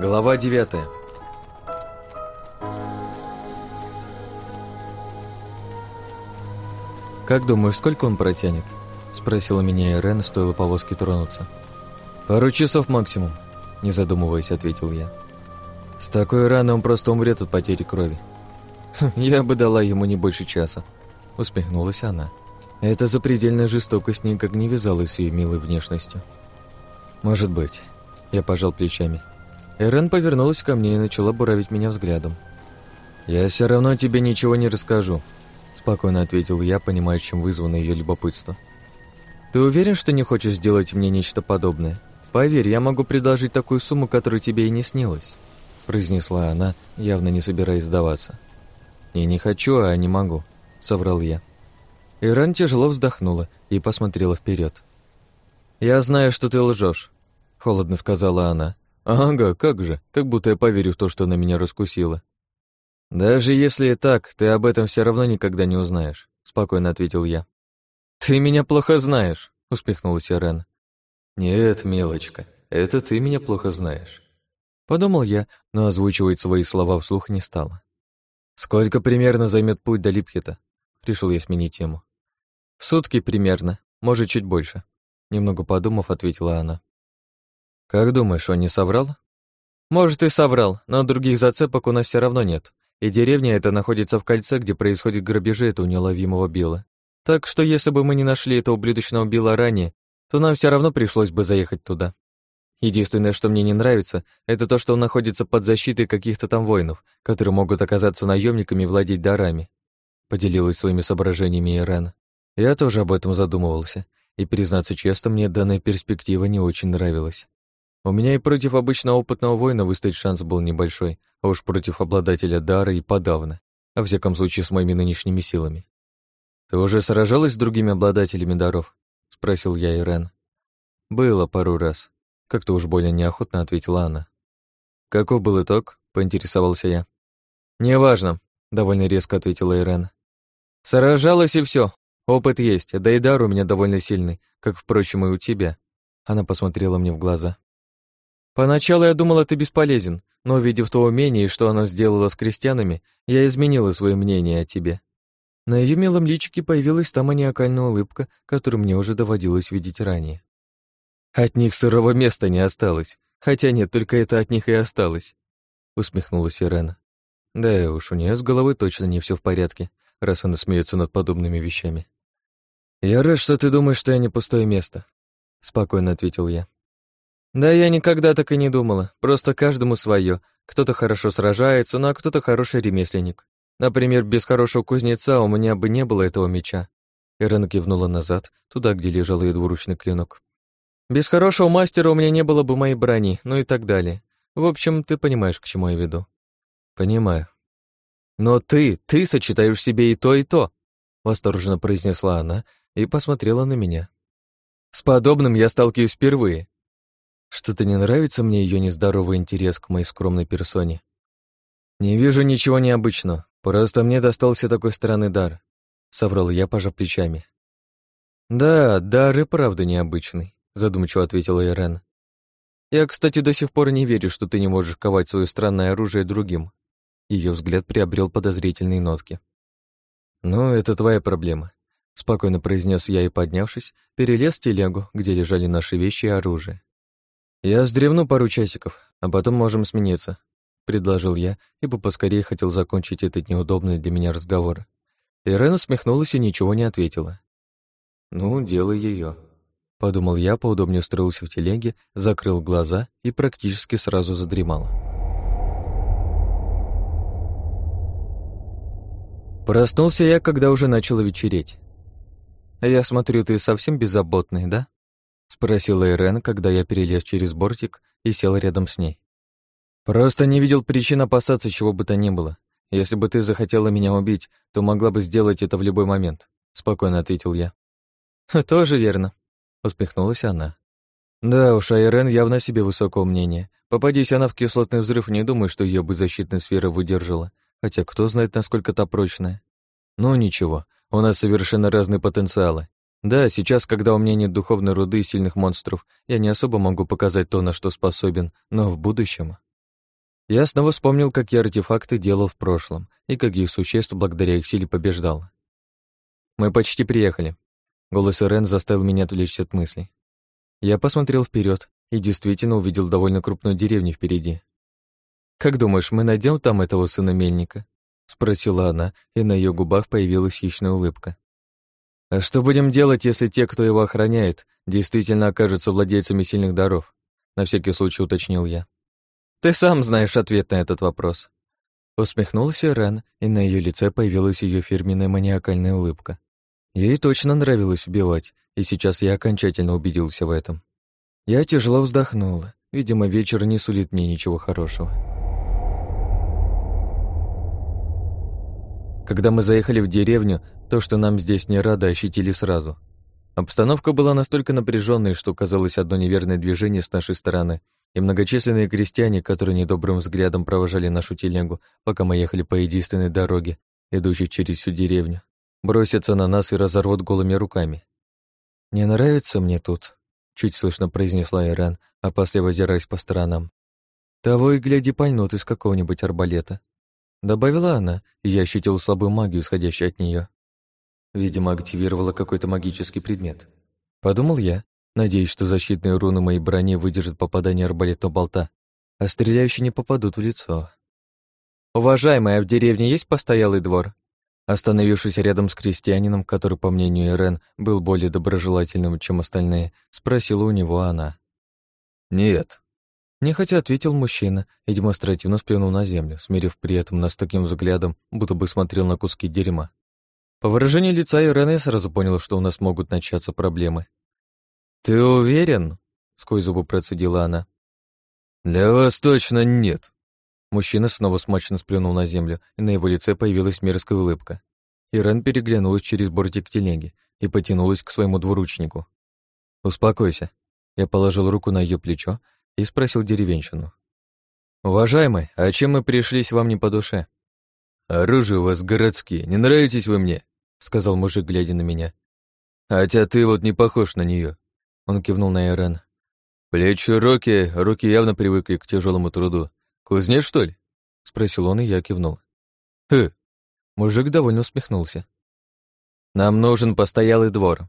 Глава девятая. «Как думаешь, сколько он протянет?» — спросила меня Ирен, стоило повозке тронуться. «Пару часов максимум», — не задумываясь, ответил я. «С такой раной он просто умрет от потери крови». «Я бы дала ему не больше часа», — усмехнулась она. Эта запредельная жестокость никак не вязалась с ее милой внешностью. «Может быть». Я пожал плечами. Эрен повернулась ко мне и начала буравить меня взглядом. «Я все равно тебе ничего не расскажу», — спокойно ответил я, понимая, чем вызвано ее любопытство. «Ты уверен, что не хочешь сделать мне нечто подобное? Поверь, я могу предложить такую сумму, которая тебе и не снилась», — произнесла она, явно не собираясь сдаваться. «Я не хочу, а не могу», — соврал я. Иран тяжело вздохнула и посмотрела вперед. «Я знаю, что ты лжешь», — холодно сказала она. «Ага, как же, как будто я поверю в то, что она меня раскусила». «Даже если и так, ты об этом все равно никогда не узнаешь», — спокойно ответил я. «Ты меня плохо знаешь», — усмехнулась Ирен. «Нет, мелочка, это ты меня плохо знаешь». Подумал я, но озвучивать свои слова вслух не стала. «Сколько примерно займет путь до Липхета?» Решил я сменить тему. «Сутки примерно, может, чуть больше», — немного подумав, ответила она. «Как думаешь, он не соврал?» «Может, и соврал, но других зацепок у нас все равно нет. И деревня эта находится в кольце, где происходят грабежи этого неуловимого Билла. Так что если бы мы не нашли этого ублюдочного Билла ранее, то нам все равно пришлось бы заехать туда. Единственное, что мне не нравится, это то, что он находится под защитой каких-то там воинов, которые могут оказаться наемниками и владеть дарами. Поделилась своими соображениями Ирен. Я тоже об этом задумывался, и, признаться честно, мне данная перспектива не очень нравилась. У меня и против обычного опытного воина выстоять шанс был небольшой, а уж против обладателя дара и подавно, а всяком случае с моими нынешними силами. «Ты уже сражалась с другими обладателями даров?» — спросил я Ирен. «Было пару раз», — как-то уж больно неохотно ответила она. «Каков был итог?» — поинтересовался я. «Неважно», — довольно резко ответила Ирен. «Сражалась и все. Опыт есть, да и дар у меня довольно сильный, как, впрочем, и у тебя». Она посмотрела мне в глаза. Поначалу я думала, ты бесполезен, но, увидев то умение что оно сделало с крестьянами, я изменила свое мнение о тебе. На ее милом личике появилась та маниакальная улыбка, которую мне уже доводилось видеть ранее. От них сырого места не осталось. Хотя нет, только это от них и осталось. Усмехнулась Ирена. Да уж, у нее с головой точно не все в порядке, раз она смеется над подобными вещами. «Я рад, что ты думаешь, что я не пустое место», — спокойно ответил я. Да я никогда так и не думала. Просто каждому свое. Кто-то хорошо сражается, ну а кто-то хороший ремесленник. Например, без хорошего кузнеца у меня бы не было этого меча. Ирена кивнула назад, туда, где лежал ее двуручный клинок. Без хорошего мастера у меня не было бы моей брони, ну и так далее. В общем, ты понимаешь, к чему я веду. Понимаю. Но ты, ты сочетаешь себе и то, и то, восторженно произнесла она и посмотрела на меня. С подобным я сталкиваюсь впервые. Что-то не нравится мне ее нездоровый интерес к моей скромной персоне. Не вижу ничего необычного, просто мне достался такой странный дар, соврал я, пожав плечами. Да, дар и правда необычный, задумчиво ответила Ирен. Я, кстати, до сих пор не верю, что ты не можешь ковать свое странное оружие другим. Ее взгляд приобрел подозрительные нотки. «Ну, это твоя проблема», — спокойно произнес я и, поднявшись, перелез в телегу, где лежали наши вещи и оружие. «Я сдревну пару часиков, а потом можем смениться», — предложил я, ибо поскорее хотел закончить этот неудобный для меня разговор. Ирена усмехнулась и ничего не ответила. «Ну, дело ее, подумал я, поудобнее устроился в телеге, закрыл глаза и практически сразу задремал. Проснулся я, когда уже начало вечереть. «Я смотрю, ты совсем беззаботный, да?» Спросила Ирен, когда я перелез через бортик и сел рядом с ней. «Просто не видел причин опасаться чего бы то ни было. Если бы ты захотела меня убить, то могла бы сделать это в любой момент», — спокойно ответил я. «Тоже верно», — усмехнулась она. «Да уж, а Ирен явно себе высокого мнения. Попадись она в кислотный взрыв, не думаю, что ее бы защитная сфера выдержала. Хотя кто знает, насколько та прочная. Ну ничего, у нас совершенно разные потенциалы. Да, сейчас, когда у меня нет духовной руды и сильных монстров, я не особо могу показать то, на что способен, но в будущем... Я снова вспомнил, какие артефакты делал в прошлом и каких существ благодаря их силе побеждал. «Мы почти приехали». Голос Ирен заставил меня отвлечься от мыслей. Я посмотрел вперед и действительно увидел довольно крупную деревню впереди. «Как думаешь, мы найдем там этого сына мельника?» — спросила она, и на ее губах появилась хищная улыбка. «А что будем делать, если те, кто его охраняет, действительно окажутся владельцами сильных даров?» — на всякий случай уточнил я. «Ты сам знаешь ответ на этот вопрос». Усмехнулся Рен, и на ее лице появилась ее фирменная маниакальная улыбка. Ей точно нравилось убивать, и сейчас я окончательно убедился в этом. Я тяжело вздохнула. Видимо, вечер не сулит мне ничего хорошего. Когда мы заехали в деревню, то, что нам здесь не рады, ощутили сразу. Обстановка была настолько напряженной, что казалось одно неверное движение с нашей стороны, и многочисленные крестьяне, которые недобрым взглядом провожали нашу телегу, пока мы ехали по единственной дороге, идущей через всю деревню, бросятся на нас и разорвут голыми руками. «Не нравится мне тут», — чуть слышно произнесла Иран, опасливо озираясь по сторонам. «Того и гляди пальнут из какого-нибудь арбалета». Добавила она, и я ощутил слабую магию, исходящую от нее. Видимо, активировала какой-то магический предмет. Подумал я, надеясь, что защитные руны моей брони выдержат попадание арбалетного болта, а стреляющие не попадут в лицо. «Уважаемая, в деревне есть постоялый двор?» Остановившись рядом с крестьянином, который, по мнению Ирен, был более доброжелательным, чем остальные, спросила у него она. «Нет», Нехотя ответил мужчина и демонстративно сплюнул на землю, смирив при этом нас таким взглядом, будто бы смотрел на куски дерьма. По выражению лица Ирена я сразу понял, что у нас могут начаться проблемы. «Ты уверен?» — сквозь зубы процедила она. «Для вас точно нет». Мужчина снова смачно сплюнул на землю, и на его лице появилась мерзкая улыбка. Ирен переглянулась через бортик телеги и потянулась к своему двуручнику. «Успокойся». Я положил руку на ее плечо и спросил деревенщину. «Уважаемый, а чем мы пришлись вам не по душе?» «Оружие у вас городские, не нравитесь вы мне?» — сказал мужик, глядя на меня. «Хотя ты вот не похож на нее. Он кивнул на Ирен. «Плечи широкие, руки явно привыкли к тяжелому труду. Кузнец, что ли?» — спросил он, и я кивнул. «Хы!» Мужик довольно усмехнулся. «Нам нужен постоялый двор».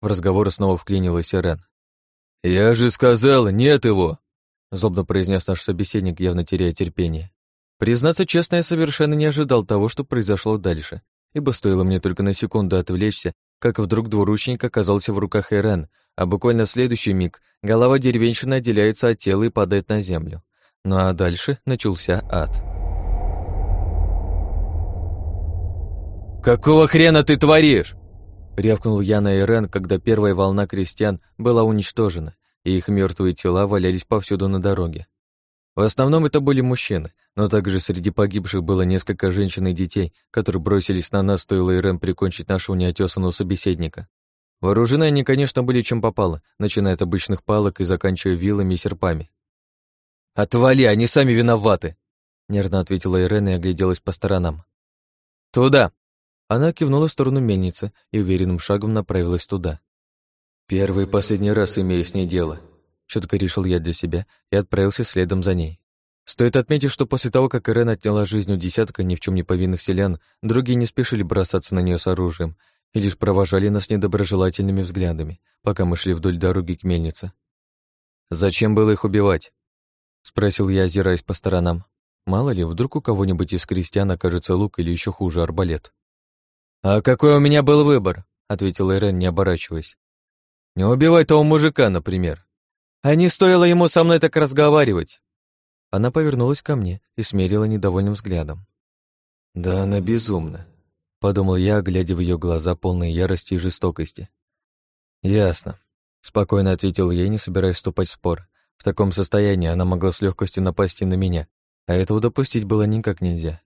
В разговор снова вклинилась Ирен. «Я же сказал, нет его!» Злобно произнес наш собеседник, явно теряя терпение. Признаться честно, я совершенно не ожидал того, что произошло дальше, ибо стоило мне только на секунду отвлечься, как вдруг двуручник оказался в руках Ирен, а буквально в следующий миг голова деревенщины отделяется от тела и падает на землю. Ну а дальше начался ад. «Какого хрена ты творишь?» Рявкнул я на Ирен, когда первая волна крестьян была уничтожена, и их мертвые тела валялись повсюду на дороге. В основном это были мужчины, но также среди погибших было несколько женщин и детей, которые бросились на нас, стоило Ирен прикончить нашего неотесанного собеседника. Вооружены они, конечно, были чем попало, начиная от обычных палок и заканчивая вилами и серпами. «Отвали, они сами виноваты!» Нервно ответила Ирен и огляделась по сторонам. «Туда!» Она кивнула в сторону мельницы и уверенным шагом направилась туда. «Первый и последний раз имею с ней дело», Четко решил я для себя и отправился следом за ней. Стоит отметить, что после того, как Ирен отняла жизнь у десятка ни в чем не повинных селян, другие не спешили бросаться на нее с оружием и лишь провожали нас недоброжелательными взглядами, пока мы шли вдоль дороги к мельнице. «Зачем было их убивать?» — спросил я, озираясь по сторонам. Мало ли, вдруг у кого-нибудь из крестьян окажется лук или еще хуже арбалет. «А какой у меня был выбор?» — ответил Ирен, не оборачиваясь. «Не убивай того мужика, например. А не стоило ему со мной так разговаривать. Она повернулась ко мне и смерила недовольным взглядом. «Да она безумна», — подумал я, глядя в ее глаза, полные ярости и жестокости. «Ясно», — спокойно ответил ей, не собираясь вступать в спор. В таком состоянии она могла с легкостью напасть и на меня, а этого допустить было никак нельзя.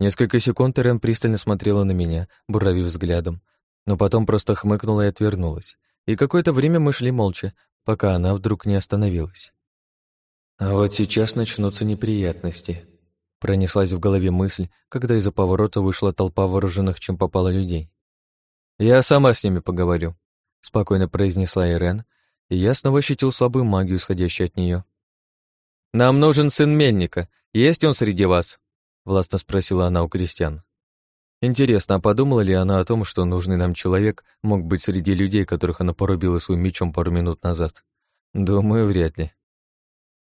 Несколько секунд Ирен пристально смотрела на меня, буравив взглядом, но потом просто хмыкнула и отвернулась. И какое-то время мы шли молча, пока она вдруг не остановилась. «А вот сейчас начнутся неприятности», — пронеслась в голове мысль, когда из-за поворота вышла толпа вооруженных, чем попало людей. «Я сама с ними поговорю», — спокойно произнесла Ирен, и я снова ощутил слабую магию, исходящую от нее. «Нам нужен сын Мельника. Есть он среди вас?» — властно спросила она у крестьян. Интересно, а подумала ли она о том, что нужный нам человек мог быть среди людей, которых она порубила своим мечом пару минут назад? Думаю, вряд ли.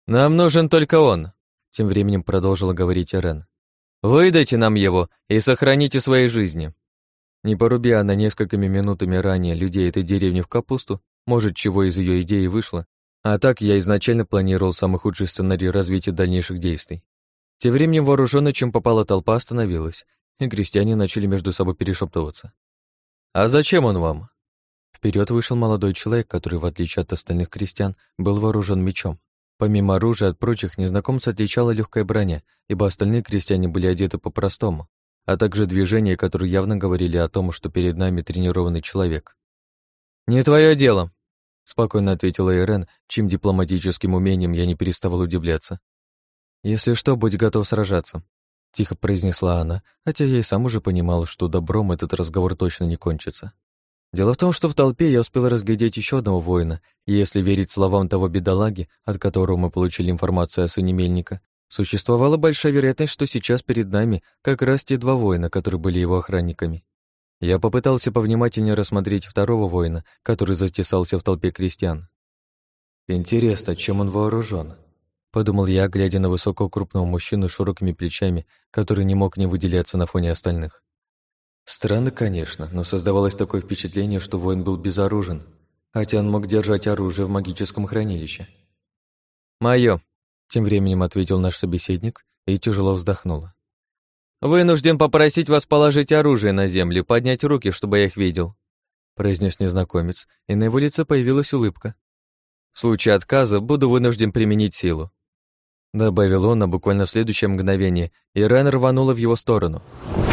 «Нам нужен только он», — тем временем продолжила говорить Эрен. «Выдайте нам его и сохраните свои жизни». Не поруби она несколькими минутами ранее людей этой деревни в капусту, может, чего из ее идеи вышло, а так я изначально планировал самый худший сценарий развития дальнейших действий. Тем временем вооруженная, чем попала толпа, остановилась, и крестьяне начали между собой перешептываться. «А зачем он вам?» Вперед вышел молодой человек, который, в отличие от остальных крестьян, был вооружен мечом. Помимо оружия от прочих, незнакомца отличала легкая броня, ибо остальные крестьяне были одеты по-простому, а также движения, которые явно говорили о том, что перед нами тренированный человек. «Не твое дело», — спокойно ответила Ирен, чьим дипломатическим умением я не переставал удивляться. «Если что, будь готов сражаться», — тихо произнесла она, хотя я и сам уже понимал, что добром этот разговор точно не кончится. Дело в том, что в толпе я успел разглядеть еще одного воина, и если верить словам того бедолаги, от которого мы получили информацию о сыне Мельника, существовала большая вероятность, что сейчас перед нами как раз те два воина, которые были его охранниками. Я попытался повнимательнее рассмотреть второго воина, который затесался в толпе крестьян. «Интересно, чем он вооружен? Подумал я, глядя на высокого крупного мужчину с широкими плечами, который не мог не выделяться на фоне остальных. Странно, конечно, но создавалось такое впечатление, что воин был безоружен, хотя он мог держать оружие в магическом хранилище. «Моё», — тем временем ответил наш собеседник и тяжело вздохнул. «Вынужден попросить вас положить оружие на землю, поднять руки, чтобы я их видел», — произнес незнакомец, и на его лице появилась улыбка. «В случае отказа буду вынужден применить силу», — добавил он, а буквально в следующее мгновение, и Рен рванула в его сторону —